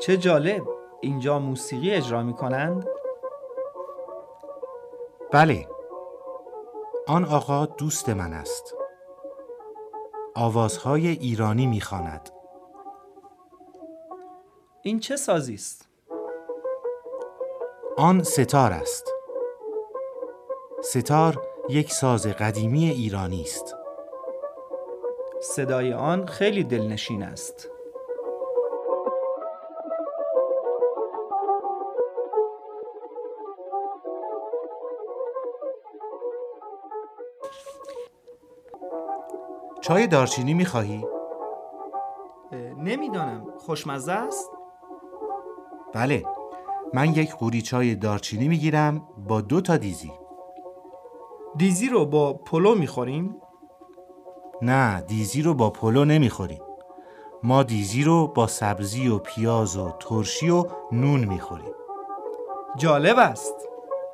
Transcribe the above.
چه جالب اینجا موسیقی اجرا می کنند؟ بله آن آقا دوست من است آوازهای ایرانی می‌خواند. این چه سازی است؟ آن ستار است ستار یک ساز قدیمی ایرانی است صدای آن خیلی دلنشین است چای دارچینی می‌خواهی؟ نمی‌دانم خوشمزه است؟ بله من یک قوری چای دارچینی می‌گیرم با دو تا دیزی دیزی رو با پلو می‌خوریم؟ نه دیزی رو با پلو نمی‌خوریم ما دیزی رو با سبزی و پیاز و ترشی و نون می‌خوریم جالب است